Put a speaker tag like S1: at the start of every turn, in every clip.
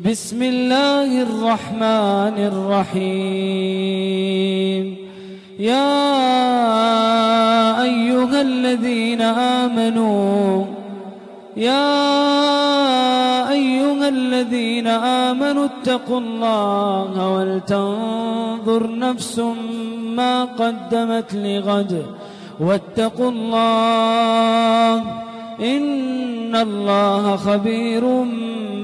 S1: بسم الله الرحمن الرحيم. يا أيها الذين آمنوا يا أيها الذين آمنوا اتقوا الله ولتنظر نفس ما قدمت لغد. واتقوا الله إن الله خبير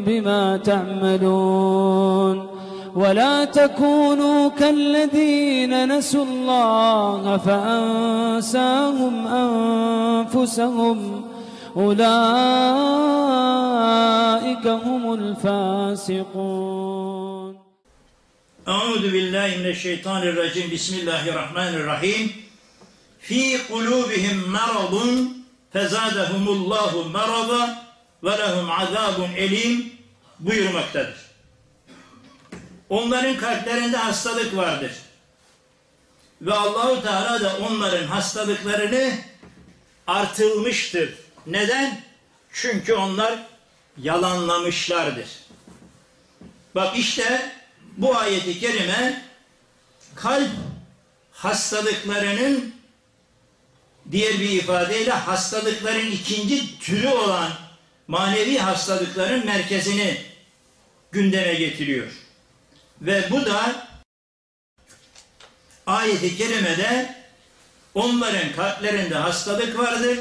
S1: بما تعملون ولا تكونوا كالذين نسوا الله فأنساهم أنفسهم أولئك هم الفاسقون
S2: أعوذ بالله من الشيطان الرجيم. بسم الله الرحمن الرحيم. في قلوبهم مرض fezadehumullahu marada ve lehum azabun elim buyurmaktadır. Onların kalplerinde hastalık vardır. Ve Allahu Teala da onların hastalıklarını artılmıştır. Neden? Çünkü onlar yalanlamışlardır. Bak işte bu ayeti kerime kalp hastalıklarının diğer bir ifadeyle hastalıkların ikinci türü olan manevi hastalıkların merkezini gündeme getiriyor. Ve bu da ayeti kerimede onların kalplerinde hastalık vardır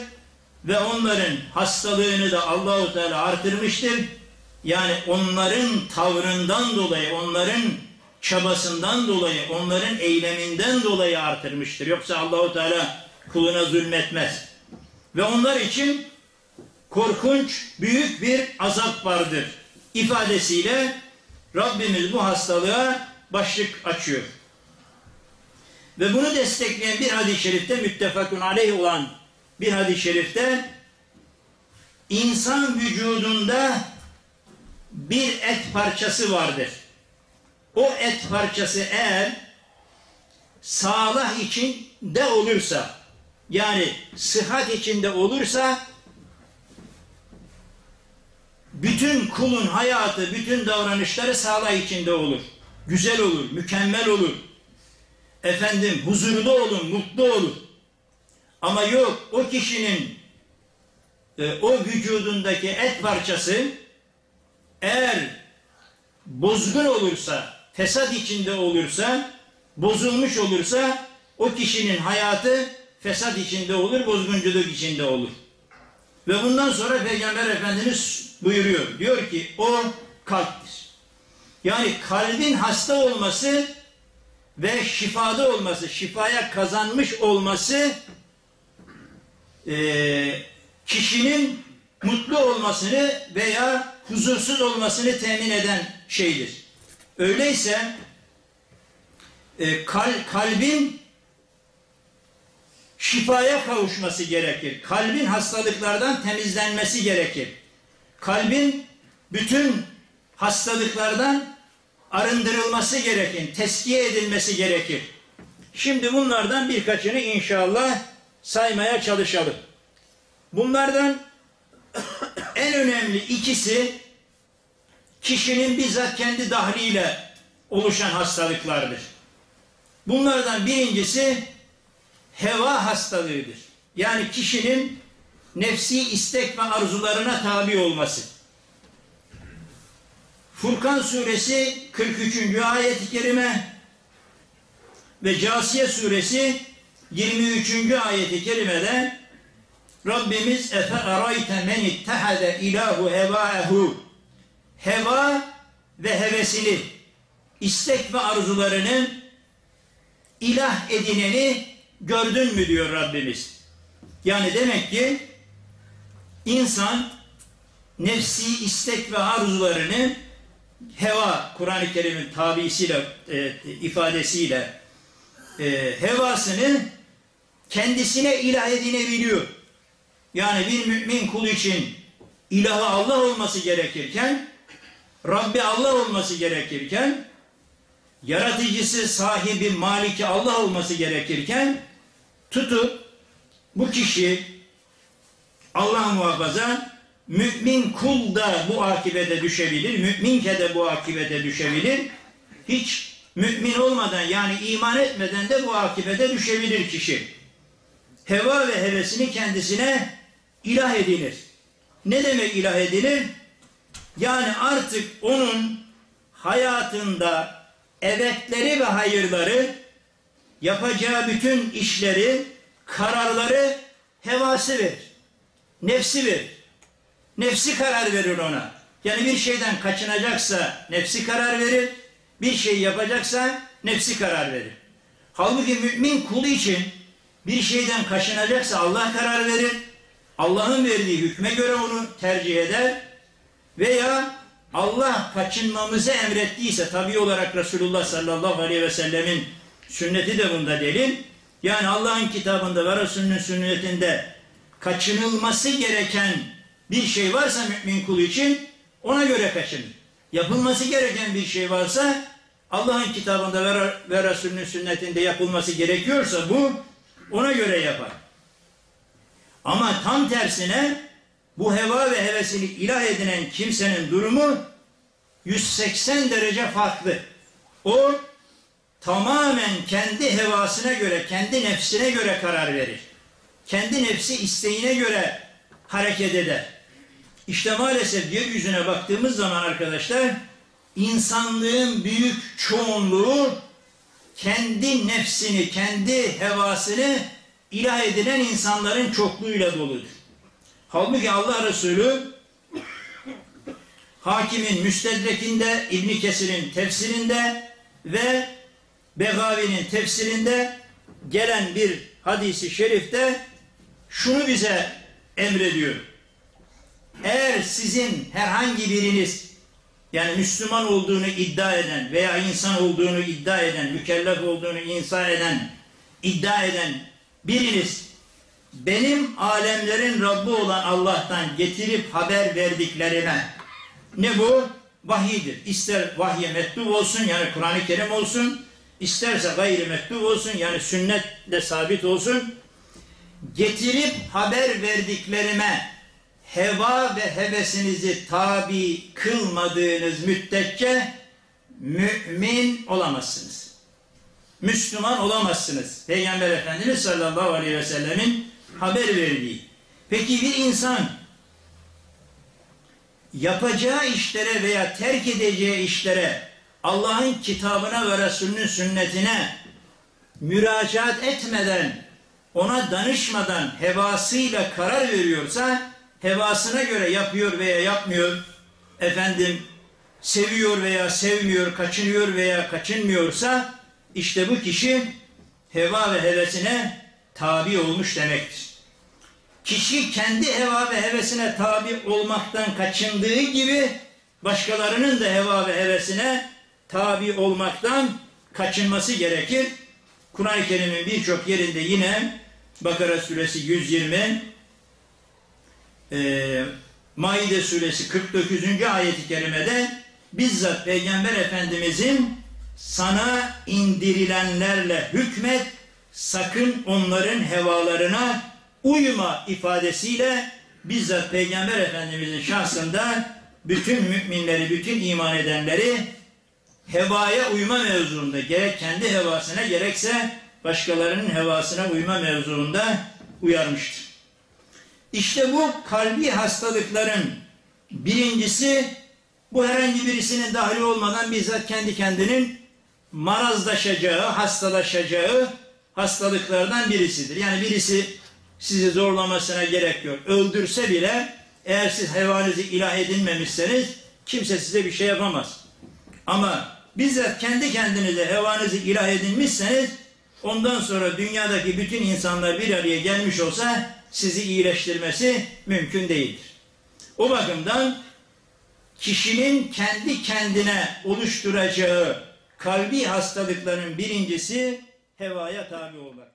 S2: ve onların hastalığını da Allahu Teala artırmıştır. Yani onların tavrından dolayı, onların çabasından dolayı, onların eyleminden dolayı artırmıştır. Yoksa Allahu Teala kuluna zulmetmez. Ve onlar için korkunç büyük bir azap vardır ifadesiyle Rabbimiz bu hastalığa başlık açıyor. Ve bunu destekleyen bir hadis-i şerifte müttefakun aleyh olan bir hadis-i şerifte insan vücudunda bir et parçası vardır. O et parçası eğer sağlık içinde olursa yani sıhhat içinde olursa bütün kulun hayatı, bütün davranışları sağlık içinde olur. Güzel olur, mükemmel olur. Efendim huzurlu olur, mutlu olur. Ama yok o kişinin e, o vücudundaki et parçası eğer bozgun olursa, fesat içinde olursa, bozulmuş olursa o kişinin hayatı fesat içinde olur, bozgunculuk içinde olur. Ve bundan sonra Peygamber Efendimiz buyuruyor. Diyor ki o kalptir. Yani kalbin hasta olması ve şifada olması, şifaya kazanmış olması e, kişinin mutlu olmasını veya huzursuz olmasını temin eden şeydir. Öyleyse e, kal, kalbin şifaya kavuşması gerekir. Kalbin hastalıklardan temizlenmesi gerekir. Kalbin bütün hastalıklardan arındırılması gerekir, teskiye edilmesi gerekir. Şimdi bunlardan birkaçını inşallah saymaya çalışalım. Bunlardan en önemli ikisi kişinin bizzat kendi dahliyle oluşan hastalıklardır. Bunlardan birincisi heva hastalığıdır. Yani kişinin nefsi istek ve arzularına tabi olması. Furkan suresi 43. ayet-i kerime ve Casiye suresi 23. ayet-i kerimede Rabbimiz efe arayte men ittehade ilahu hevaehu heva ve hevesini istek ve arzularını ilah edineni gördün mü diyor Rabbimiz. Yani demek ki insan nefsi istek ve arzularını heva Kur'an-ı Kerim'in tabisiyle e, ifadesiyle e, hevasını kendisine ilah edinebiliyor. Yani bir mümin kul için ilahı Allah olması gerekirken Rabbi Allah olması gerekirken yaratıcısı, sahibi, maliki Allah olması gerekirken tutup bu kişi Allah muhafaza Mümin kul da bu akibete düşebilir. Müminke de bu akibete düşebilir. Hiç mümin olmadan yani iman etmeden de bu akibete düşebilir kişi. Heva ve hevesini kendisine ilah edinir. Ne demek ilah edilir? Yani artık onun hayatında evetleri ve hayırları, yapacağı bütün işleri, kararları hevası verir. Nefsi verir. Nefsi karar verir ona. Yani bir şeyden kaçınacaksa nefsi karar verir. Bir şey yapacaksa nefsi karar verir. Halbuki mümin kulu için bir şeyden kaçınacaksa Allah karar verir. Allah'ın verdiği hükme göre onu tercih eder. Veya Allah kaçınmamızı emrettiyse tabi olarak Resulullah sallallahu aleyhi ve sellemin sünneti de bunda delil. Yani Allah'ın kitabında ve Resulünün sünnetinde kaçınılması gereken bir şey varsa mümin kulu için ona göre kaçınır. Yapılması gereken bir şey varsa Allah'ın kitabında ve, ve Resulünün sünnetinde yapılması gerekiyorsa bu ona göre yapar. Ama tam tersine bu heva ve hevesini ilah edinen kimsenin durumu 180 derece farklı. O tamamen kendi hevasına göre, kendi nefsine göre karar verir. Kendi nefsi isteğine göre hareket eder. İşte maalesef yeryüzüne baktığımız zaman arkadaşlar insanlığın büyük çoğunluğu kendi nefsini, kendi hevasını ilah edilen insanların çokluğuyla doludur. Halbuki Allah Resulü Hakimin Müstedrek'inde, İbn Kesir'in tefsirinde ve Begavi'nin tefsirinde gelen bir hadisi şerifte şunu bize emrediyor. Eğer sizin herhangi biriniz yani Müslüman olduğunu iddia eden veya insan olduğunu iddia eden, mükellef olduğunu insan eden, iddia eden biriniz benim alemlerin Rabbi olan Allah'tan getirip haber verdiklerime ne bu? Vahidir. İster vahye mektub olsun yani Kur'an-ı Kerim olsun, isterse gayri mektub olsun yani sünnetle sabit olsun. Getirip haber verdiklerime heva ve hevesinizi tabi kılmadığınız müddetçe mümin olamazsınız. Müslüman olamazsınız. Peygamber Efendimiz sallallahu aleyhi ve sellemin haber verdiği. Peki bir insan yapacağı işlere veya terk edeceği işlere Allah'ın kitabına ve Resulünün sünnetine müracaat etmeden, ona danışmadan hevasıyla karar veriyorsa, hevasına göre yapıyor veya yapmıyor, efendim seviyor veya sevmiyor, kaçınıyor veya kaçınmıyorsa, işte bu kişi heva ve hevesine tabi olmuş demektir. Kişi kendi heva ve hevesine tabi olmaktan kaçındığı gibi başkalarının da heva ve hevesine tabi olmaktan kaçınması gerekir. Kur'an-ı Kerim'in birçok yerinde yine Bakara suresi 120 e, Maide suresi 49. ayeti kerimede bizzat Peygamber Efendimizin sana indirilenlerle hükmet sakın onların hevalarına uyma ifadesiyle bizzat Peygamber Efendimizin şahsında bütün müminleri, bütün iman edenleri hevaya uyma mevzuunda gerek kendi hevasına gerekse başkalarının hevasına uyma mevzuunda uyarmıştır. İşte bu kalbi hastalıkların birincisi bu herhangi birisinin dahil olmadan bizzat kendi kendinin marazlaşacağı, hastalaşacağı hastalıklardan birisidir. Yani birisi sizi zorlamasına gerek yok. Öldürse bile eğer siz hevanızı ilah edinmemişseniz kimse size bir şey yapamaz. Ama bizzat kendi kendinize hevanızı ilah edinmişseniz ondan sonra dünyadaki bütün insanlar bir araya gelmiş olsa sizi iyileştirmesi mümkün değildir. O bakımdan kişinin kendi kendine oluşturacağı kalbi hastalıkların birincisi hevaya tabi olmaktır.